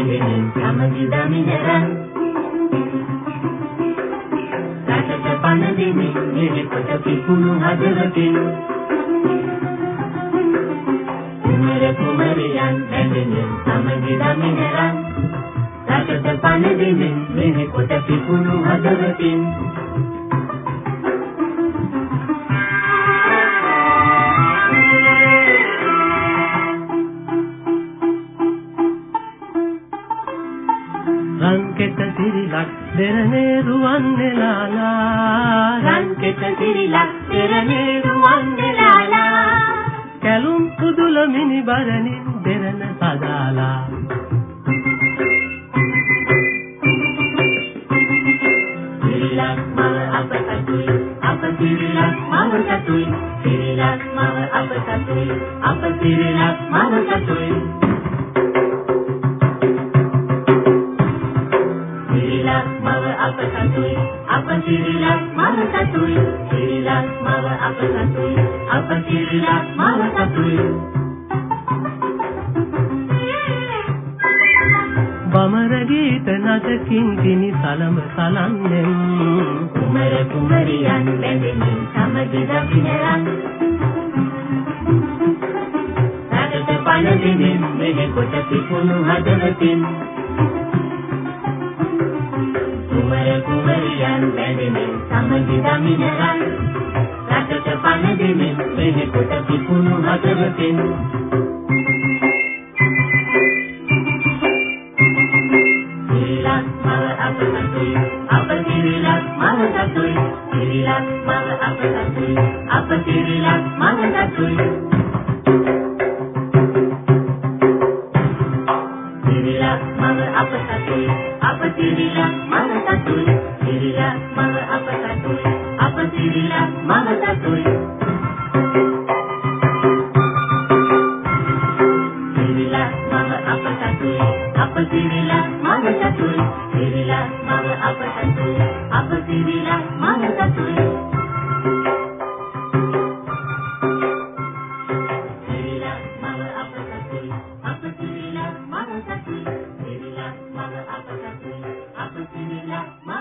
බැඳෙමින් සමගි දමිනරන් රටට පණ දෙමින් නිරිපොත පිපුණු හදවතින් කුමර කුමරියන් බැඳෙමින් සමගි දමිනරන් රටට පණ දෙමින් නිරිපොත පිපුණු හදවතින් රන්කෙත සිරිලක් දෙරනේ රුවන් නෙලාලා රන්කෙත සිරිලක් දෙරනේ රුවන් නෙලාලා කැලුම් කුදුල මිනි බරණින් දෙරන සදාලා සිරිලක් මව අප සතුයි අප සිරිලක් මව සතුයි. සිරිලක් මව අප සතුයි අප සිරිලක් මව සතුයි සිරිලක් මව සතුයි. සිරිලක් මව අප සතුයි. අප සිරිලක් මව සතුයි. බමර ගීත නටකින් කිනි සලම සලන්නෙම් කුමර කුමරියන් බැඳෙමින් සමගි දකිනරන් රටට පණ දෙමින් මෙහෙ කොට පිපුණු හදවතින් කුමරියන් බැඳෙමින් සමගි දමිනරන් රටට පණ දෙමින් මෙහෙ කොට පිපුණු හදවතින් සිරිලක් මව අප සතුයි අප සිරිලක් මව සතුයි සිරිලක් මව අප සතුයි අප සිරිලක් මව සතුයි සිරිලක් මව අප සතුයි අප සිරිලක් මව සතුයි සිරිලා මම අප සතුයි අප සිරිලා මම සතුයි සිරිලා මම අප සතුයි අප සිරිලා මම සතුයි සිරිලා මම අප සතුයි අප සිරිලා මම සතුයි Apatinilah, mama satu. Sinilah, mama apa satu. Apatinilah, mama.